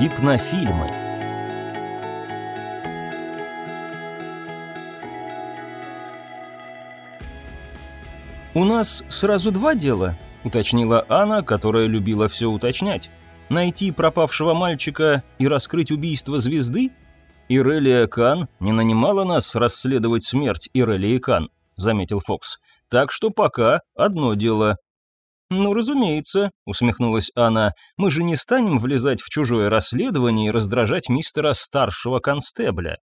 Гипнофильмы «У нас сразу два дела», — уточнила Анна, которая любила все уточнять. «Найти пропавшего мальчика и раскрыть убийство звезды? Ирелия Кан не нанимала нас расследовать смерть Ирелии Кан», — заметил Фокс. «Так что пока одно дело «Ну, разумеется», — усмехнулась она, — «мы же не станем влезать в чужое расследование и раздражать мистера старшего констебля».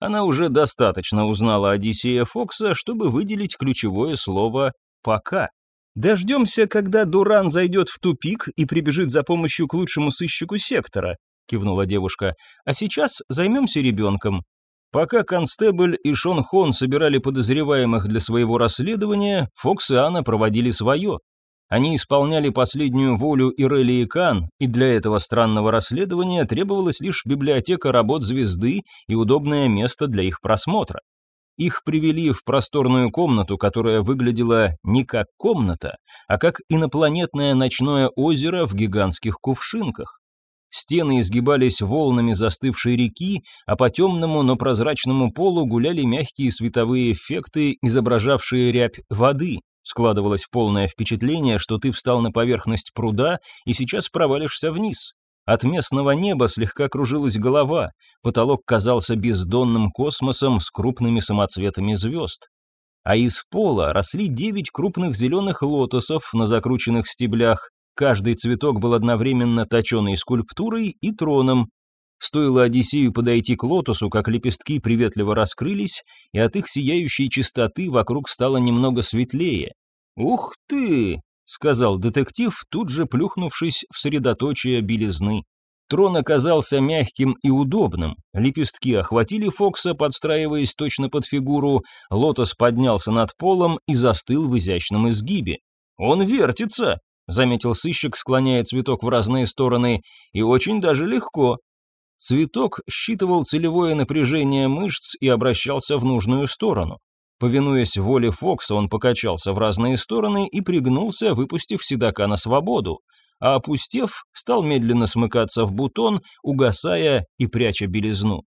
Она уже достаточно узнала Одиссея Фокса, чтобы выделить ключевое слово «пока». «Дождемся, когда Дуран зайдет в тупик и прибежит за помощью к лучшему сыщику сектора», — кивнула девушка. «А сейчас займемся ребенком». Пока Констебль и Шон Хон собирали подозреваемых для своего расследования, Фокс и Анна проводили свое. Они исполняли последнюю волю Ирелии Кан, и для этого странного расследования требовалась лишь библиотека работ звезды и удобное место для их просмотра. Их привели в просторную комнату, которая выглядела не как комната, а как инопланетное ночное озеро в гигантских кувшинках. Стены изгибались волнами застывшей реки, а по темному, но прозрачному полу гуляли мягкие световые эффекты, изображавшие рябь воды, Складывалось полное впечатление, что ты встал на поверхность пруда и сейчас провалишься вниз. От местного неба слегка кружилась голова, потолок казался бездонным космосом с крупными самоцветами звезд. А из пола росли девять крупных зеленых лотосов на закрученных стеблях, каждый цветок был одновременно точеной скульптурой и троном, Стоило Одиссею подойти к лотосу, как лепестки приветливо раскрылись, и от их сияющей чистоты вокруг стало немного светлее. «Ух ты!» — сказал детектив, тут же плюхнувшись в средоточие белизны. Трон оказался мягким и удобным. Лепестки охватили Фокса, подстраиваясь точно под фигуру. Лотос поднялся над полом и застыл в изящном изгибе. «Он вертится», — заметил сыщик, склоняя цветок в разные стороны, — «и очень даже легко. Цветок считывал целевое напряжение мышц и обращался в нужную сторону. Повинуясь воле Фокса, он покачался в разные стороны и пригнулся, выпустив седока на свободу, а опустев, стал медленно смыкаться в бутон, угасая и пряча белизну.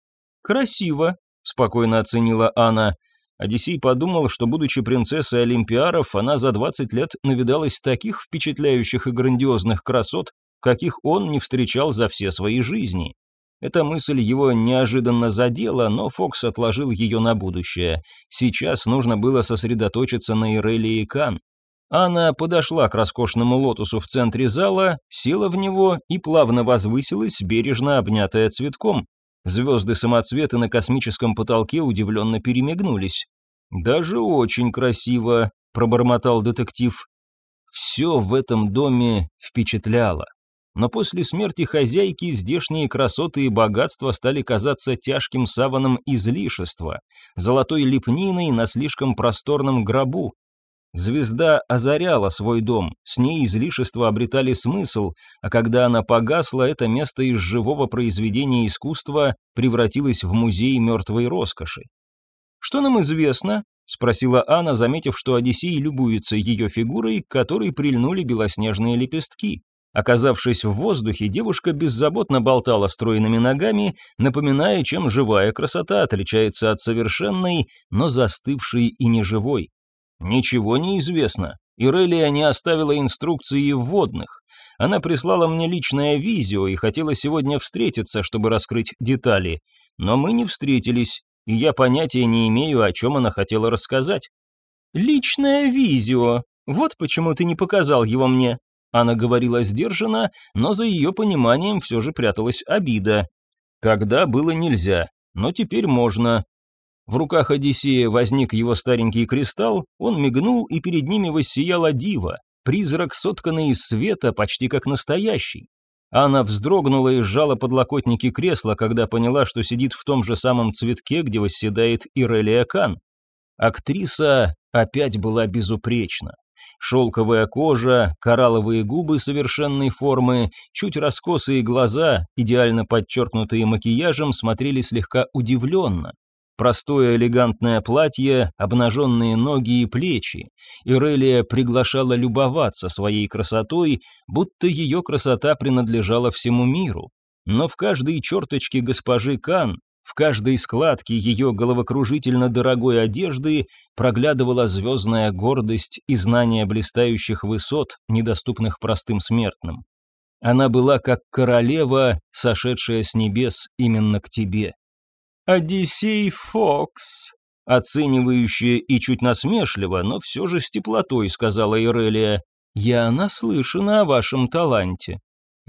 «Красиво», — спокойно оценила Анна. Одиссей подумал, что, будучи принцессой Олимпиаров, она за 20 лет навидалась таких впечатляющих и грандиозных красот, каких он не встречал за все свои жизни. Эта мысль его неожиданно задела, но Фокс отложил ее на будущее. Сейчас нужно было сосредоточиться на Ирелии Кан. Анна подошла к роскошному лотосу в центре зала, села в него и плавно возвысилась, бережно обнятая цветком. Звезды-самоцветы на космическом потолке удивленно перемигнулись. «Даже очень красиво», — пробормотал детектив. Все в этом доме впечатляло. Но после смерти хозяйки здешние красоты и богатства стали казаться тяжким саваном излишества, золотой лепниной на слишком просторном гробу. Звезда озаряла свой дом, с ней излишества обретали смысл, а когда она погасла, это место из живого произведения искусства превратилось в музей мертвой роскоши. «Что нам известно?» — спросила Анна, заметив, что Одиссей любуется ее фигурой, к которой прильнули белоснежные лепестки. Оказавшись в воздухе, девушка беззаботно болтала стройными ногами, напоминая, чем живая красота отличается от совершенной, но застывшей и неживой. Ничего не известно. Ирелия не оставила инструкции вводных. Она прислала мне личное визио и хотела сегодня встретиться, чтобы раскрыть детали. Но мы не встретились, и я понятия не имею, о чем она хотела рассказать. «Личное визио. Вот почему ты не показал его мне», она говорила сдержанно, но за ее пониманием все же пряталась обида. Тогда было нельзя, но теперь можно. В руках Одиссея возник его старенький кристалл, он мигнул, и перед ними воссияла дива, призрак, сотканный из света, почти как настоящий. Она вздрогнула и сжала подлокотники кресла, когда поняла, что сидит в том же самом цветке, где восседает Ирелия Кан. Актриса опять была безупречна. Шелковая кожа, коралловые губы совершенной формы, чуть раскосые глаза, идеально подчеркнутые макияжем, смотрели слегка удивленно. Простое элегантное платье, обнаженные ноги и плечи. Ирелия приглашала любоваться своей красотой, будто ее красота принадлежала всему миру. но в каждой черточке госпожи Кан, в каждой складке ее головокружительно дорогой одежды проглядывала звездная гордость и знание блистающих высот, недоступных простым смертным. Она была как королева, сошедшая с небес именно к тебе. «Одиссей Фокс», оценивающая и чуть насмешливо, но все же с теплотой сказала Ирелия, «Я наслышана о вашем таланте».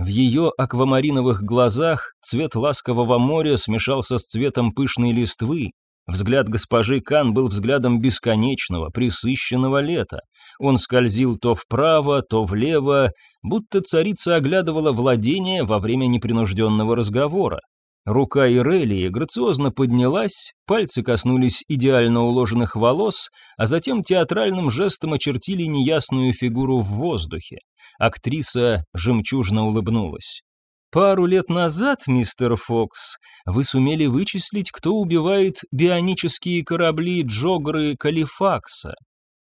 В ее аквамариновых глазах цвет ласкового моря смешался с цветом пышной листвы. Взгляд госпожи Кан был взглядом бесконечного, присыщенного лета. Он скользил то вправо, то влево, будто царица оглядывала владение во время непринужденного разговора. Рука Ирелии грациозно поднялась, пальцы коснулись идеально уложенных волос, а затем театральным жестом очертили неясную фигуру в воздухе. Актриса жемчужно улыбнулась. «Пару лет назад, мистер Фокс, вы сумели вычислить, кто убивает бионические корабли Джогры Калифакса.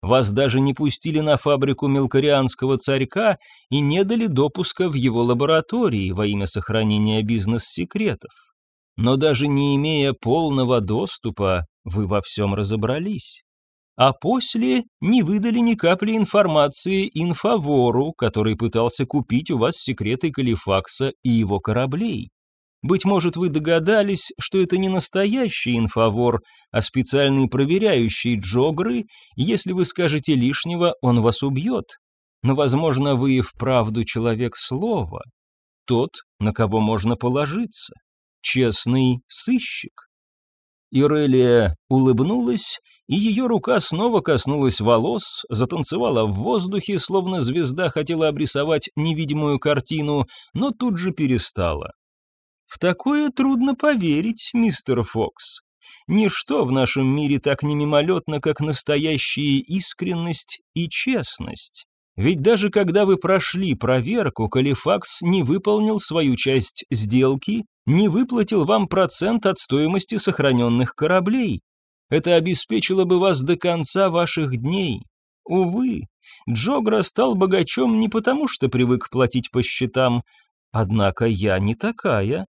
Вас даже не пустили на фабрику мелкорианского царька и не дали допуска в его лаборатории во имя сохранения бизнес-секретов но даже не имея полного доступа, вы во всем разобрались. А после не выдали ни капли информации инфавору, который пытался купить у вас секреты Калифакса и его кораблей. Быть может, вы догадались, что это не настоящий инфовор, а специальный проверяющий джогры, если вы скажете лишнего, он вас убьет. Но, возможно, вы и вправду человек слова, тот, на кого можно положиться честный сыщик. Ирелия улыбнулась, и ее рука снова коснулась волос, затанцевала в воздухе, словно звезда хотела обрисовать невидимую картину, но тут же перестала. «В такое трудно поверить, мистер Фокс. Ничто в нашем мире так не мимолетно, как настоящая искренность и честность. Ведь даже когда вы прошли проверку, Калифакс не выполнил свою часть сделки, не выплатил вам процент от стоимости сохраненных кораблей. Это обеспечило бы вас до конца ваших дней. Увы, Джогра стал богачом не потому, что привык платить по счетам, однако я не такая.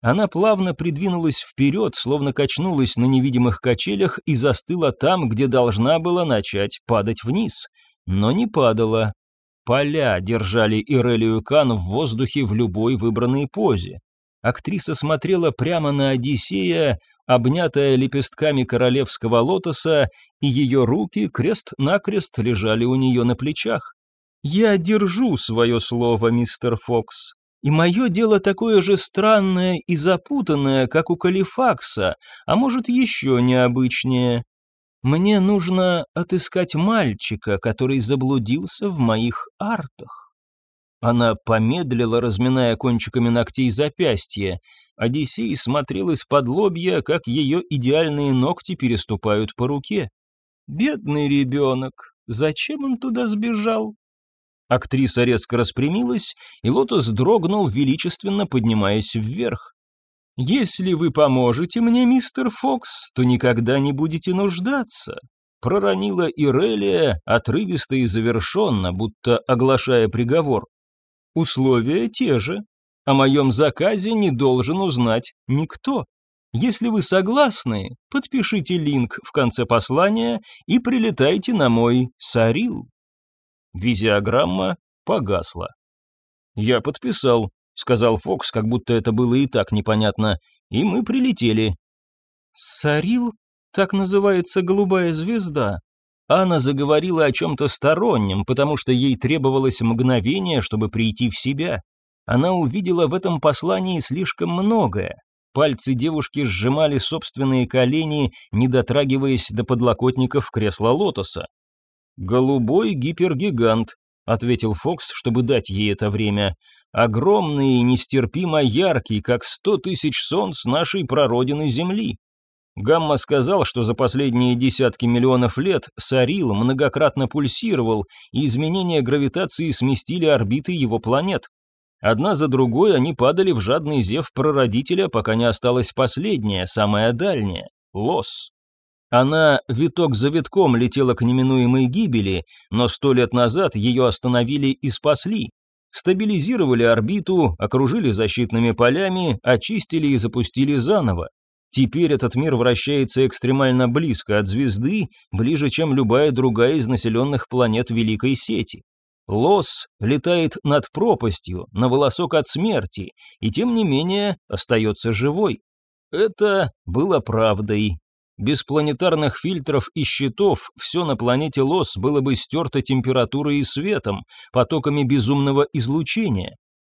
Она плавно придвинулась вперед, словно качнулась на невидимых качелях и застыла там, где должна была начать падать вниз — но не падала. Поля держали Ирелию Кан в воздухе в любой выбранной позе. Актриса смотрела прямо на Одиссея, обнятая лепестками королевского лотоса, и ее руки крест-накрест лежали у нее на плечах. «Я держу свое слово, мистер Фокс, и мое дело такое же странное и запутанное, как у Калифакса, а может еще необычнее. Мне нужно отыскать мальчика, который заблудился в моих артах. Она помедлила, разминая кончиками ногтей запястье. Одиссей смотрел из-под лобья, как ее идеальные ногти переступают по руке. «Бедный ребенок, зачем он туда сбежал?» Актриса резко распрямилась, и Лотос дрогнул, величественно поднимаясь вверх. «Если вы поможете мне, мистер Фокс, то никогда не будете нуждаться», проронила Ирелия отрывисто и завершенно, будто оглашая приговор. «Условия те же. О моем заказе не должен узнать никто. Если вы согласны, подпишите линк в конце послания и прилетайте на мой Сарил». Визиограмма погасла. Я подписал, сказал Фокс, как будто это было и так непонятно, и мы прилетели. Сарил? Так называется голубая звезда. Анна заговорила о чем-то стороннем, потому что ей требовалось мгновение, чтобы прийти в себя. Она увидела в этом послании слишком многое. Пальцы девушки сжимали собственные колени, не дотрагиваясь до подлокотников кресла лотоса. «Голубой гипергигант», — ответил Фокс, чтобы дать ей это время огромный и нестерпимо яркий, как сто тысяч солнц нашей прародины Земли. Гамма сказал, что за последние десятки миллионов лет Сарил многократно пульсировал, и изменения гравитации сместили орбиты его планет. Одна за другой они падали в жадный зев прародителя, пока не осталась последняя, самая дальняя — Лос. Она виток за витком летела к неминуемой гибели, но сто лет назад ее остановили и спасли. Стабилизировали орбиту, окружили защитными полями, очистили и запустили заново. Теперь этот мир вращается экстремально близко от звезды, ближе, чем любая другая из населенных планет Великой Сети. Лос летает над пропастью, на волосок от смерти, и тем не менее остается живой. Это было правдой. Без планетарных фильтров и щитов все на планете Лос было бы стерто температурой и светом, потоками безумного излучения.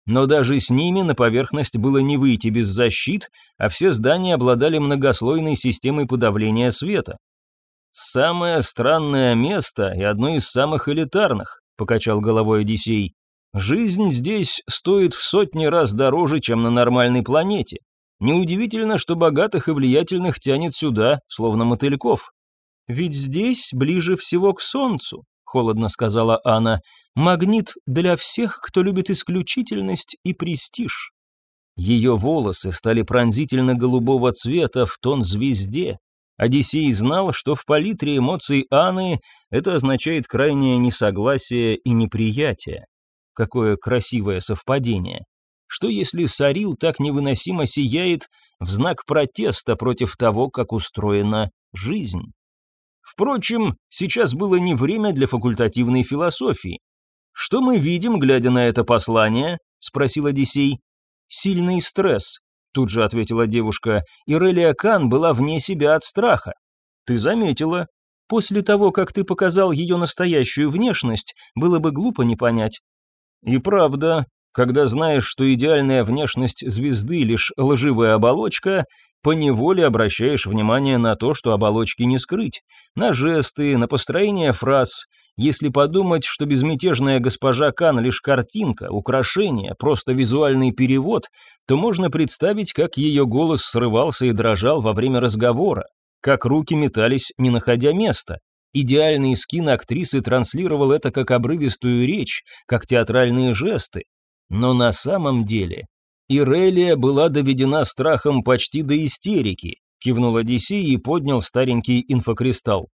Но даже с ними на поверхность было не выйти без защит, а все здания обладали многослойной системой подавления света. «Самое странное место и одно из самых элитарных», — покачал головой Одиссей. «Жизнь здесь стоит в сотни раз дороже, чем на нормальной планете. Неудивительно, что богатых и влиятельных тянет сюда, словно мотыльков. Ведь здесь ближе всего к солнцу, холодно сказала Анна. Магнит для всех, кто любит исключительность и престиж. Ее волосы стали пронзительно голубого цвета в тон звезде. Одиссей знал, что в палитре эмоций Анны это означает крайнее несогласие и неприятие. Какое красивое совпадение. Что если Сарил так невыносимо сияет в знак протеста против того, как устроена жизнь? Впрочем, сейчас было не время для факультативной философии. «Что мы видим, глядя на это послание?» – спросил Одиссей. «Сильный стресс», – тут же ответила девушка. «Ирелия Кан была вне себя от страха». «Ты заметила. После того, как ты показал ее настоящую внешность, было бы глупо не понять». «И правда, когда знаешь, что идеальная внешность звезды лишь лживая оболочка, поневоле обращаешь внимание на то, что оболочки не скрыть, на жесты, на построение фраз. Если подумать, что безмятежная госпожа Кан лишь картинка, украшение, просто визуальный перевод, то можно представить, как ее голос срывался и дрожал во время разговора, как руки метались, не находя места. Идеальный скин актрисы транслировал это как обрывистую речь, как театральные жесты, но на самом деле Ирелия была доведена страхом почти до истерики, кивнул Одиссей и поднял старенький инфокристалл.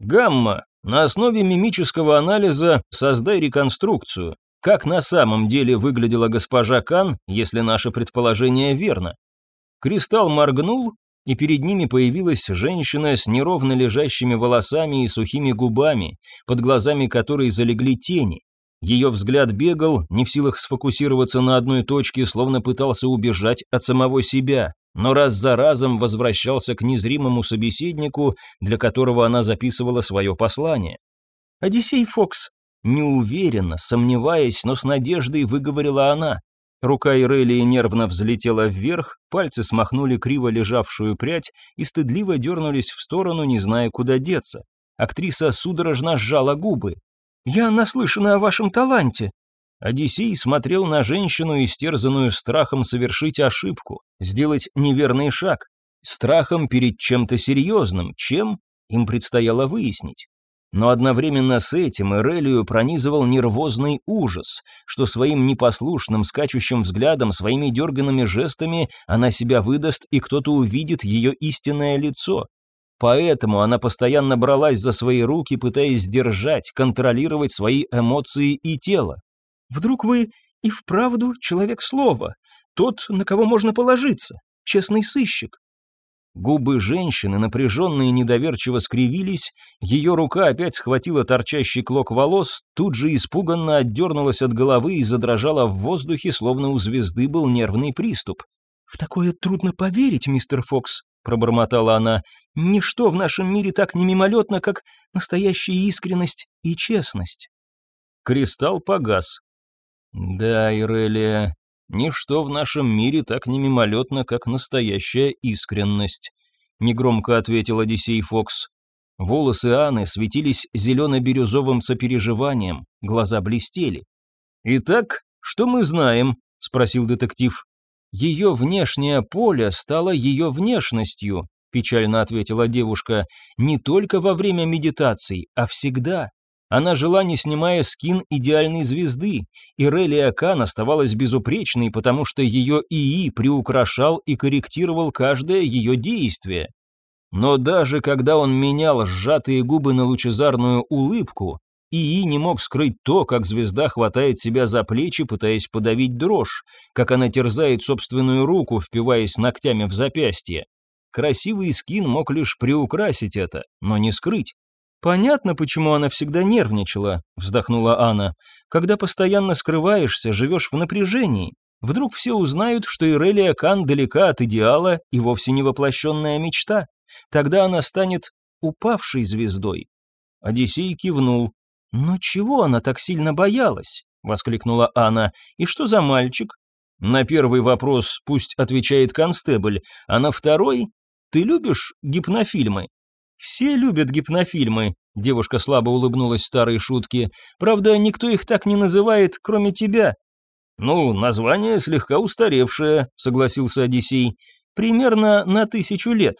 Гамма, на основе мимического анализа создай реконструкцию. Как на самом деле выглядела госпожа Кан, если наше предположение верно? Кристалл моргнул, и перед ними появилась женщина с неровно лежащими волосами и сухими губами, под глазами которой залегли тени. Ее взгляд бегал, не в силах сфокусироваться на одной точке, словно пытался убежать от самого себя, но раз за разом возвращался к незримому собеседнику, для которого она записывала свое послание. «Одиссей Фокс», неуверенно, сомневаясь, но с надеждой выговорила она. Рука Ирелии нервно взлетела вверх, пальцы смахнули криво лежавшую прядь и стыдливо дернулись в сторону, не зная, куда деться. Актриса судорожно сжала губы. Я наслышана о вашем таланте». Одиссей смотрел на женщину, истерзанную страхом совершить ошибку, сделать неверный шаг, страхом перед чем-то серьезным, чем им предстояло выяснить. Но одновременно с этим Эрелию пронизывал нервозный ужас, что своим непослушным, скачущим взглядом, своими дерганными жестами она себя выдаст, и кто-то увидит ее истинное лицо. Поэтому она постоянно бралась за свои руки, пытаясь сдержать, контролировать свои эмоции и тело. «Вдруг вы и вправду человек слова, тот, на кого можно положиться, честный сыщик?» Губы женщины, напряженные и недоверчиво скривились, ее рука опять схватила торчащий клок волос, тут же испуганно отдернулась от головы и задрожала в воздухе, словно у звезды был нервный приступ. «В такое трудно поверить, мистер Фокс», — пробормотала она. «Ничто в нашем мире так не мимолетно, как настоящая искренность и честность». Кристалл погас. «Да, Ирелия, ничто в нашем мире так не мимолетно, как настоящая искренность», — негромко ответил Одиссей Фокс. Волосы Анны светились зелено-бирюзовым сопереживанием, глаза блестели. «Итак, что мы знаем?» — спросил детектив. Ее внешнее поле стало ее внешностью, печально ответила девушка, не только во время медитаций, а всегда. Она жила, не снимая скин идеальной звезды, и Релия Кан оставалась безупречной, потому что ее ИИ приукрашал и корректировал каждое ее действие. Но даже когда он менял сжатые губы на лучезарную улыбку, ИИ не мог скрыть то, как звезда хватает себя за плечи, пытаясь подавить дрожь, как она терзает собственную руку, впиваясь ногтями в запястье. Красивый скин мог лишь приукрасить это, но не скрыть. «Понятно, почему она всегда нервничала», — вздохнула Анна. «Когда постоянно скрываешься, живешь в напряжении. Вдруг все узнают, что Ирелия Кан далека от идеала и вовсе не воплощенная мечта. Тогда она станет упавшей звездой». Одиссей кивнул. «Но чего она так сильно боялась?» — воскликнула Анна. «И что за мальчик?» На первый вопрос пусть отвечает констебль, а на второй «Ты любишь гипнофильмы?» «Все любят гипнофильмы», — девушка слабо улыбнулась старой шутке. «Правда, никто их так не называет, кроме тебя». «Ну, название слегка устаревшее», — согласился Одиссей. «Примерно на тысячу лет».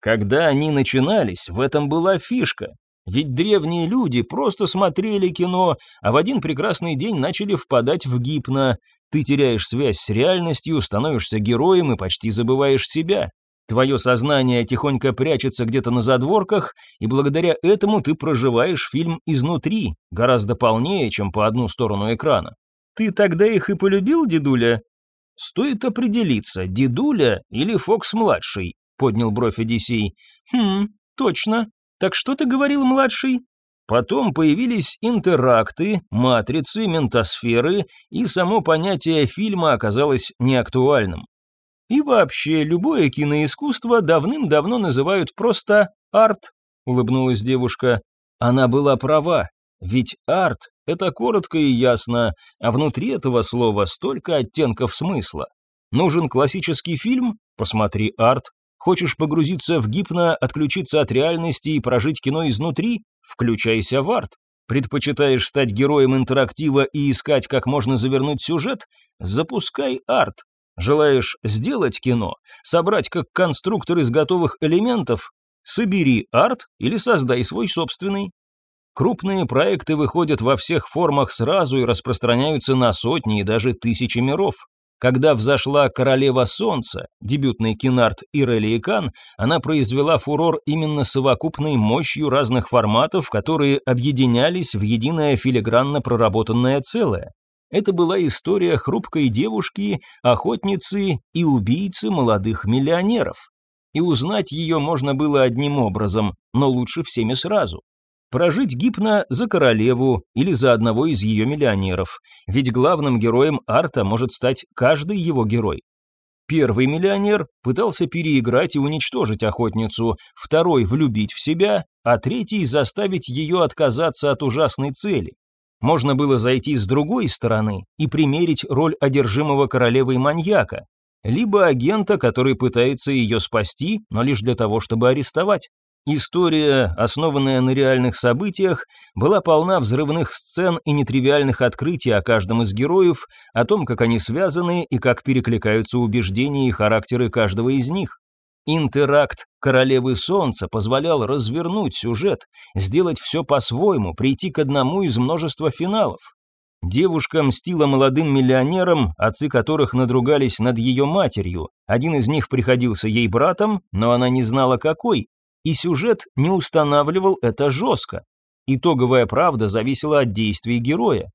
Когда они начинались, в этом была фишка. Ведь древние люди просто смотрели кино, а в один прекрасный день начали впадать в гипно. Ты теряешь связь с реальностью, становишься героем и почти забываешь себя. Твое сознание тихонько прячется где-то на задворках, и благодаря этому ты проживаешь фильм изнутри, гораздо полнее, чем по одну сторону экрана. Ты тогда их и полюбил, дедуля? Стоит определиться, дедуля или Фокс-младший, поднял бровь Одиссей. Хм, точно. Так что ты говорил, младший? Потом появились интеракты, матрицы, ментосферы, и само понятие фильма оказалось неактуальным. И вообще, любое киноискусство давным-давно называют просто арт, улыбнулась девушка. Она была права, ведь арт – это коротко и ясно, а внутри этого слова столько оттенков смысла. Нужен классический фильм? Посмотри арт. Хочешь погрузиться в гипно, отключиться от реальности и прожить кино изнутри? Включайся в арт. Предпочитаешь стать героем интерактива и искать, как можно завернуть сюжет? Запускай арт. Желаешь сделать кино, собрать как конструктор из готовых элементов? Собери арт или создай свой собственный. Крупные проекты выходят во всех формах сразу и распространяются на сотни и даже тысячи миров. Когда взошла «Королева солнца», дебютный кинарт Ирели Кан, она произвела фурор именно совокупной мощью разных форматов, которые объединялись в единое филигранно проработанное целое. Это была история хрупкой девушки, охотницы и убийцы молодых миллионеров. И узнать ее можно было одним образом, но лучше всеми сразу. Прожить гипно за королеву или за одного из ее миллионеров, ведь главным героем арта может стать каждый его герой. Первый миллионер пытался переиграть и уничтожить охотницу, второй – влюбить в себя, а третий – заставить ее отказаться от ужасной цели. Можно было зайти с другой стороны и примерить роль одержимого королевой маньяка, либо агента, который пытается ее спасти, но лишь для того, чтобы арестовать. История, основанная на реальных событиях, была полна взрывных сцен и нетривиальных открытий о каждом из героев, о том, как они связаны и как перекликаются убеждения и характеры каждого из них. Интеракт «Королевы Солнца» позволял развернуть сюжет, сделать все по-своему, прийти к одному из множества финалов. Девушка мстила молодым миллионерам, отцы которых надругались над ее матерью. Один из них приходился ей братом, но она не знала какой, и сюжет не устанавливал это жестко. Итоговая правда зависела от действий героя.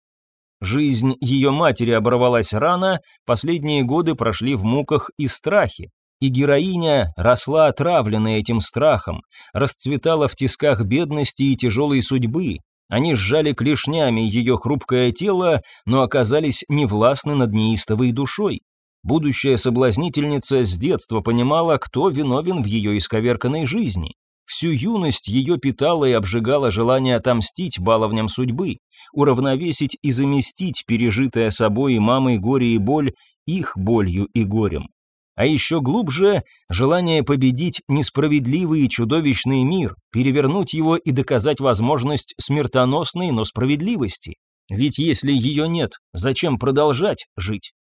Жизнь ее матери оборвалась рано, последние годы прошли в муках и страхе и героиня росла отравленная этим страхом, расцветала в тисках бедности и тяжелой судьбы. Они сжали клешнями ее хрупкое тело, но оказались невластны над неистовой душой. Будущая соблазнительница с детства понимала, кто виновен в ее исковерканной жизни. Всю юность ее питало и обжигало желание отомстить баловням судьбы, уравновесить и заместить пережитое собой и мамой горе и боль их болью и горем. А еще глубже – желание победить несправедливый и чудовищный мир, перевернуть его и доказать возможность смертоносной, но справедливости. Ведь если ее нет, зачем продолжать жить?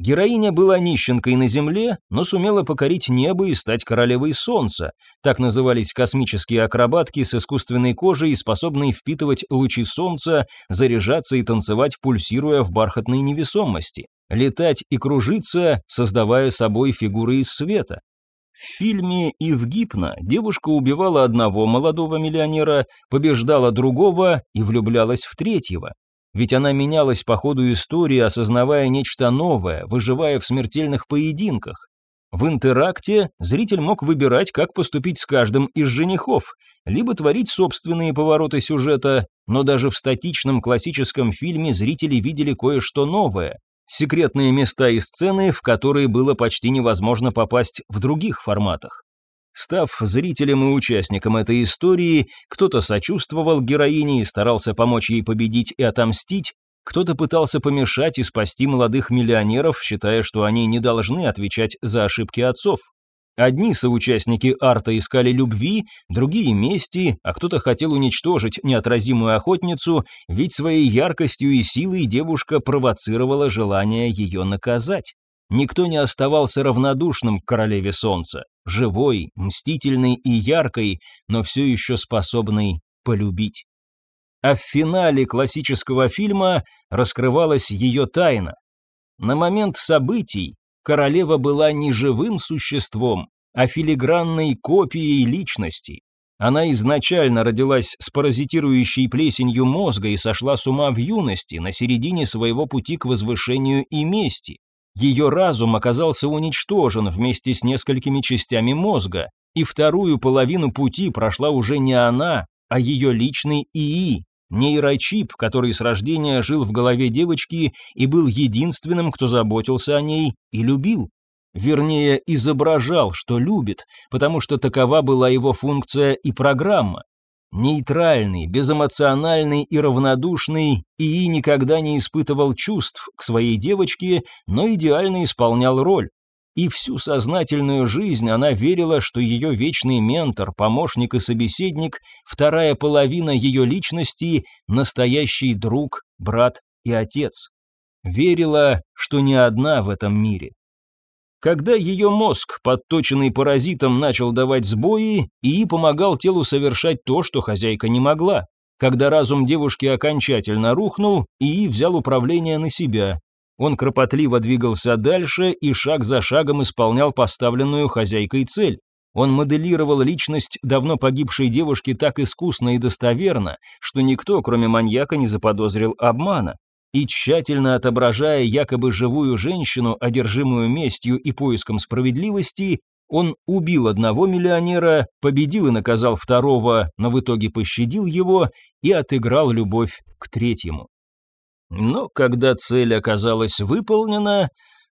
Героиня была нищенкой на Земле, но сумела покорить небо и стать королевой Солнца. Так назывались космические акробатки с искусственной кожей, способные впитывать лучи Солнца, заряжаться и танцевать, пульсируя в бархатной невесомости летать и кружиться, создавая собой фигуры из света. В фильме и в девушка убивала одного молодого миллионера, побеждала другого и влюблялась в третьего. Ведь она менялась по ходу истории, осознавая нечто новое, выживая в смертельных поединках. В интеракте зритель мог выбирать, как поступить с каждым из женихов, либо творить собственные повороты сюжета, но даже в статичном классическом фильме зрители видели кое-что новое, секретные места и сцены, в которые было почти невозможно попасть в других форматах. Став зрителем и участником этой истории, кто-то сочувствовал героине и старался помочь ей победить и отомстить, кто-то пытался помешать и спасти молодых миллионеров, считая, что они не должны отвечать за ошибки отцов. Одни соучастники арта искали любви, другие – мести, а кто-то хотел уничтожить неотразимую охотницу, ведь своей яркостью и силой девушка провоцировала желание ее наказать. Никто не оставался равнодушным к королеве солнца, живой, мстительной и яркой, но все еще способной полюбить а в финале классического фильма раскрывалась ее тайна. На момент событий королева была не живым существом, а филигранной копией личности. Она изначально родилась с паразитирующей плесенью мозга и сошла с ума в юности, на середине своего пути к возвышению и мести. Ее разум оказался уничтожен вместе с несколькими частями мозга, и вторую половину пути прошла уже не она, а ее личный ИИ, Нейрочип, который с рождения жил в голове девочки и был единственным, кто заботился о ней и любил. Вернее, изображал, что любит, потому что такова была его функция и программа. Нейтральный, безэмоциональный и равнодушный, ИИ никогда не испытывал чувств к своей девочке, но идеально исполнял роль и всю сознательную жизнь она верила, что ее вечный ментор, помощник и собеседник, вторая половина ее личности, настоящий друг, брат и отец. Верила, что не одна в этом мире. Когда ее мозг, подточенный паразитом, начал давать сбои, ИИ помогал телу совершать то, что хозяйка не могла. Когда разум девушки окончательно рухнул, ИИ взял управление на себя, он кропотливо двигался дальше и шаг за шагом исполнял поставленную хозяйкой цель. Он моделировал личность давно погибшей девушки так искусно и достоверно, что никто, кроме маньяка, не заподозрил обмана. И тщательно отображая якобы живую женщину, одержимую местью и поиском справедливости, он убил одного миллионера, победил и наказал второго, но в итоге пощадил его и отыграл любовь к третьему. Но когда цель оказалась выполнена,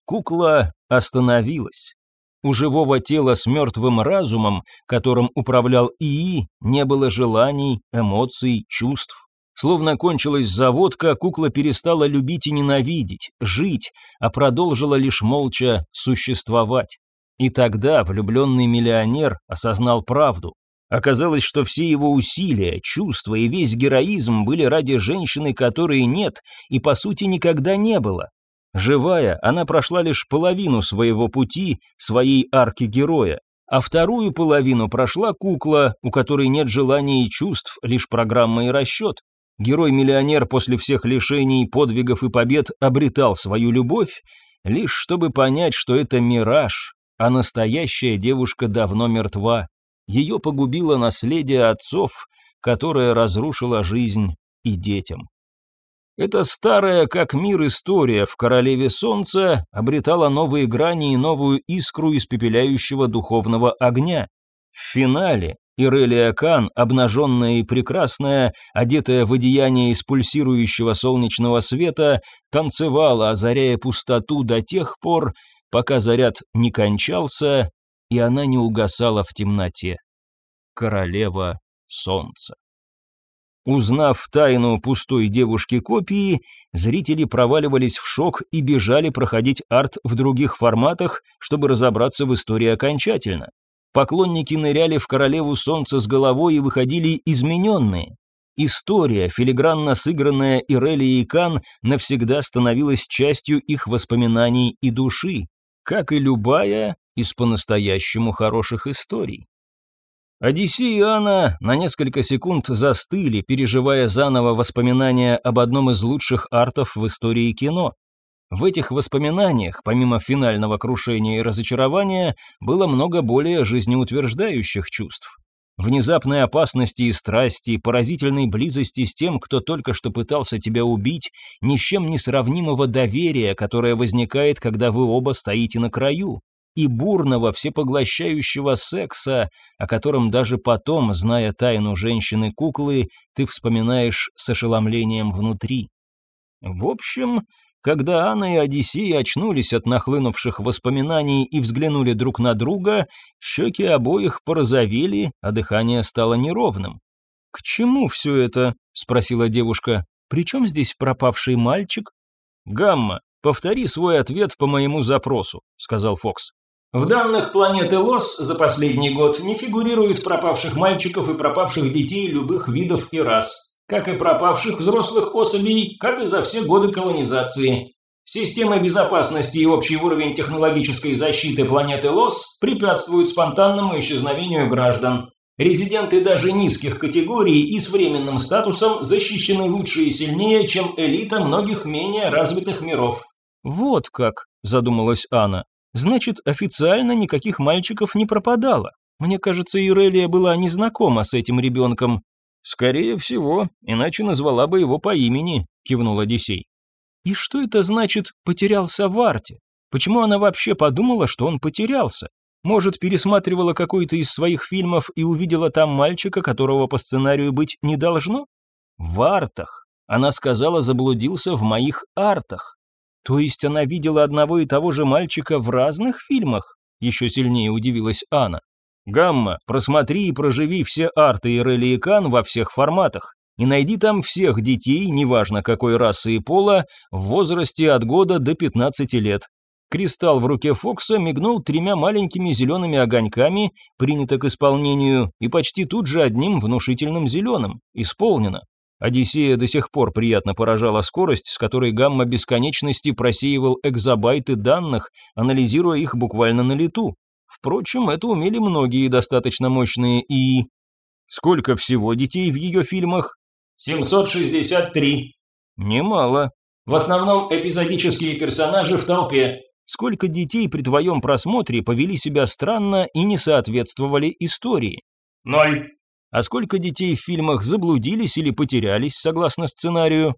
кукла остановилась. У живого тела с мертвым разумом, которым управлял ИИ, не было желаний, эмоций, чувств. Словно кончилась заводка, кукла перестала любить и ненавидеть, жить, а продолжила лишь молча существовать. И тогда влюбленный миллионер осознал правду. Оказалось, что все его усилия, чувства и весь героизм были ради женщины, которой нет и, по сути, никогда не было. Живая, она прошла лишь половину своего пути, своей арки героя, а вторую половину прошла кукла, у которой нет желаний и чувств, лишь программа и расчет. Герой-миллионер после всех лишений, подвигов и побед обретал свою любовь, лишь чтобы понять, что это мираж, а настоящая девушка давно мертва. Ее погубило наследие отцов, которое разрушило жизнь и детям. Эта старая, как мир, история в «Королеве солнца» обретала новые грани и новую искру испепеляющего духовного огня. В финале Ирелия Кан, обнаженная и прекрасная, одетая в одеяние из пульсирующего солнечного света, танцевала, озаряя пустоту до тех пор, пока заряд не кончался и она не угасала в темноте. Королева солнца. Узнав тайну пустой девушки-копии, зрители проваливались в шок и бежали проходить арт в других форматах, чтобы разобраться в истории окончательно. Поклонники ныряли в королеву солнца с головой и выходили измененные. История, филигранно сыгранная Ирелией и Кан, навсегда становилась частью их воспоминаний и души, как и любая из по-настоящему хороших историй. Одиссей и Анна на несколько секунд застыли, переживая заново воспоминания об одном из лучших артов в истории кино. В этих воспоминаниях, помимо финального крушения и разочарования, было много более жизнеутверждающих чувств. Внезапной опасности и страсти, поразительной близости с тем, кто только что пытался тебя убить, ни с чем не сравнимого доверия, которое возникает, когда вы оба стоите на краю, и бурного, всепоглощающего секса, о котором даже потом, зная тайну женщины-куклы, ты вспоминаешь с ошеломлением внутри. В общем, когда Анна и Одиссей очнулись от нахлынувших воспоминаний и взглянули друг на друга, щеки обоих порозовели, а дыхание стало неровным. «К чему все это?» – спросила девушка. «При чем здесь пропавший мальчик?» «Гамма, повтори свой ответ по моему запросу», – сказал Фокс. В данных планеты Лос за последний год не фигурирует пропавших мальчиков и пропавших детей любых видов и рас как и пропавших взрослых особей, как и за все годы колонизации. Система безопасности и общий уровень технологической защиты планеты Лос препятствуют спонтанному исчезновению граждан. Резиденты даже низких категорий и с временным статусом защищены лучше и сильнее, чем элита многих менее развитых миров. «Вот как», – задумалась Анна. «Значит, официально никаких мальчиков не пропадало. Мне кажется, Ирелия была незнакома с этим ребенком. «Скорее всего, иначе назвала бы его по имени», – кивнул Одиссей. «И что это значит «потерялся в арте»? Почему она вообще подумала, что он потерялся? Может, пересматривала какой-то из своих фильмов и увидела там мальчика, которого по сценарию быть не должно? В артах. Она сказала, заблудился в моих артах. То есть она видела одного и того же мальчика в разных фильмах? Еще сильнее удивилась Анна. Гамма, просмотри и проживи все арты и Кан во всех форматах. И найди там всех детей, неважно какой расы и пола, в возрасте от года до 15 лет. Кристалл в руке Фокса мигнул тремя маленькими зелеными огоньками, принято к исполнению, и почти тут же одним внушительным зеленым. Исполнено. Одиссея до сих пор приятно поражала скорость, с которой гамма бесконечности просеивал экзобайты данных, анализируя их буквально на лету. Впрочем, это умели многие достаточно мощные и... Сколько всего детей в ее фильмах? 763. Немало. В основном эпизодические персонажи в толпе. Сколько детей при твоем просмотре повели себя странно и не соответствовали истории? Ноль. А сколько детей в фильмах заблудились или потерялись, согласно сценарию?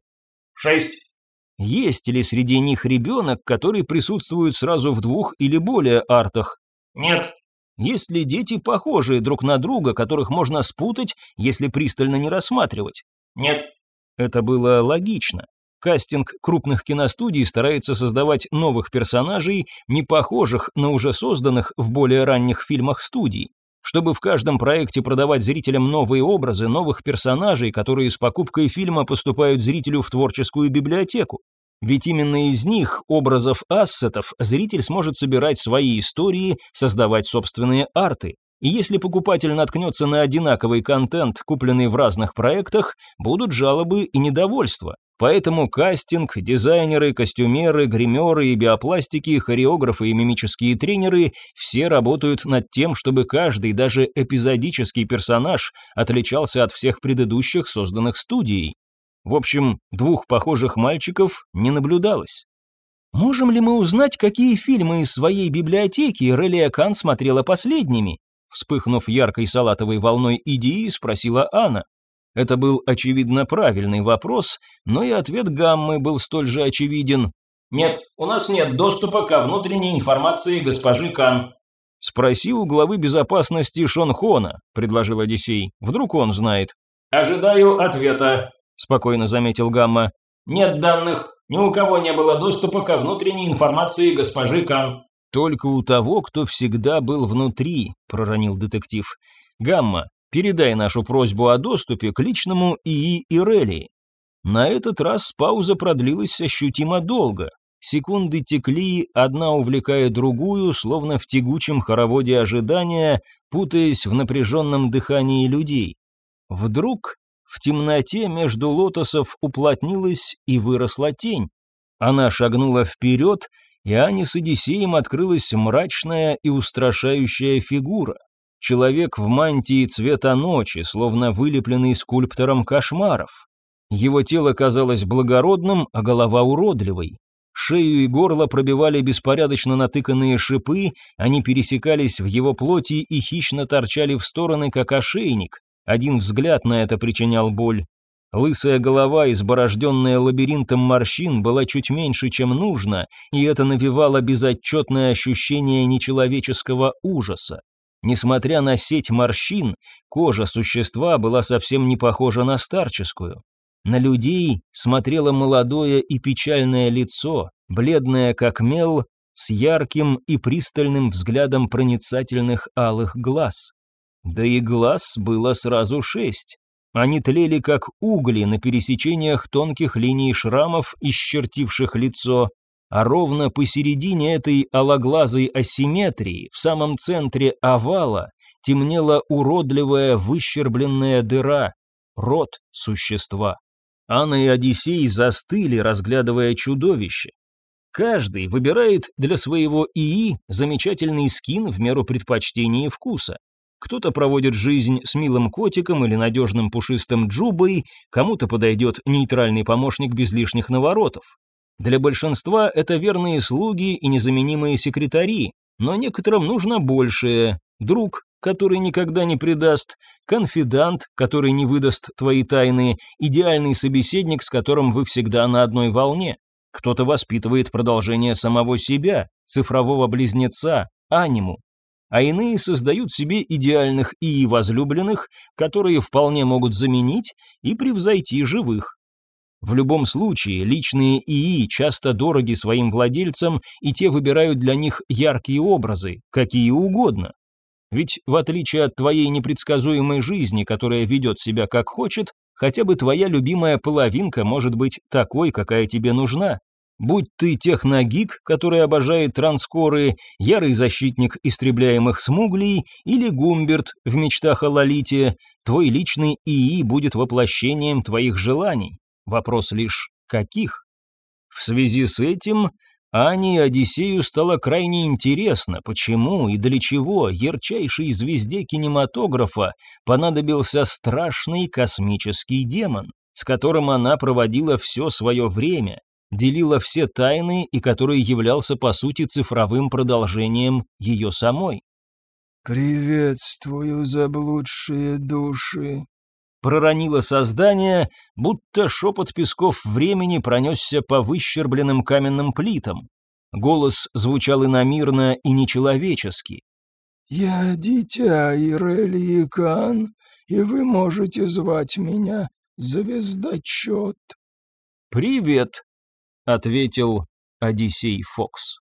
Шесть. Есть ли среди них ребенок, который присутствует сразу в двух или более артах? Нет. Есть ли дети похожие друг на друга, которых можно спутать, если пристально не рассматривать? Нет. Это было логично. Кастинг крупных киностудий старается создавать новых персонажей, не похожих на уже созданных в более ранних фильмах студий. Чтобы в каждом проекте продавать зрителям новые образы, новых персонажей, которые с покупкой фильма поступают зрителю в творческую библиотеку. Ведь именно из них, образов ассетов, зритель сможет собирать свои истории, создавать собственные арты. И если покупатель наткнется на одинаковый контент, купленный в разных проектах, будут жалобы и недовольство. Поэтому кастинг, дизайнеры, костюмеры, гримеры и биопластики, хореографы и мимические тренеры все работают над тем, чтобы каждый, даже эпизодический персонаж, отличался от всех предыдущих, созданных студией. В общем, двух похожих мальчиков не наблюдалось. Можем ли мы узнать, какие фильмы из своей библиотеки Релия Кан смотрела последними? Вспыхнув яркой салатовой волной идеи, спросила Анна. Это был очевидно правильный вопрос, но и ответ Гаммы был столь же очевиден. «Нет, у нас нет доступа ко внутренней информации госпожи Кан». «Спроси у главы безопасности Шонхона», – предложил Одиссей. «Вдруг он знает». «Ожидаю ответа», – спокойно заметил Гамма. «Нет данных. Ни у кого не было доступа ко внутренней информации госпожи Кан». «Только у того, кто всегда был внутри», – проронил детектив. «Гамма, передай нашу просьбу о доступе к личному ИИ Ирелии». На этот раз пауза продлилась ощутимо долго. Секунды текли, одна увлекая другую, словно в тягучем хороводе ожидания, путаясь в напряженном дыхании людей. Вдруг в темноте между лотосов уплотнилась и выросла тень. Она шагнула вперед, и Ане с Одиссеем открылась мрачная и устрашающая фигура. Человек в мантии цвета ночи, словно вылепленный скульптором кошмаров. Его тело казалось благородным, а голова уродливой. Шею и горло пробивали беспорядочно натыканные шипы, они пересекались в его плоти и хищно торчали в стороны, как ошейник. Один взгляд на это причинял боль. Лысая голова, изборожденная лабиринтом морщин, была чуть меньше, чем нужно, и это навевало безотчетное ощущение нечеловеческого ужаса. Несмотря на сеть морщин, кожа существа была совсем не похожа на старческую. На людей смотрело молодое и печальное лицо, бледное как мел, с ярким и пристальным взглядом проницательных алых глаз. Да и глаз было сразу шесть. Они тлели как угли на пересечениях тонких линий шрамов, исчертивших лицо, а ровно посередине этой алоглазой асимметрии, в самом центре овала, темнела уродливая выщербленная дыра, рот существа. Анна и Одиссей застыли, разглядывая чудовище. Каждый выбирает для своего ИИ замечательный скин в меру предпочтений и вкуса. Кто-то проводит жизнь с милым котиком или надежным пушистым джубой, кому-то подойдет нейтральный помощник без лишних наворотов. Для большинства это верные слуги и незаменимые секретари, но некоторым нужно большее. Друг, который никогда не предаст, конфидант, который не выдаст твои тайны, идеальный собеседник, с которым вы всегда на одной волне. Кто-то воспитывает продолжение самого себя, цифрового близнеца, аниму. А иные создают себе идеальных и возлюбленных, которые вполне могут заменить и превзойти живых. В любом случае, личные ИИ часто дороги своим владельцам, и те выбирают для них яркие образы, какие угодно. Ведь в отличие от твоей непредсказуемой жизни, которая ведет себя как хочет, хотя бы твоя любимая половинка может быть такой, какая тебе нужна. Будь ты техногик, который обожает транскоры, ярый защитник истребляемых смуглей или гумберт в мечтах о Лолите, твой личный ИИ будет воплощением твоих желаний. Вопрос лишь каких? В связи с этим Ане Одиссею стало крайне интересно, почему и для чего ярчайшей звезде кинематографа понадобился страшный космический демон, с которым она проводила все свое время, делила все тайны и который являлся по сути цифровым продолжением ее самой. «Приветствую, заблудшие души», проронило создание, будто шепот песков времени пронесся по выщербленным каменным плитам. Голос звучал иномирно и нечеловечески. «Я дитя Ирелии Кан, и вы можете звать меня Звездочет». «Привет», — ответил Одиссей Фокс.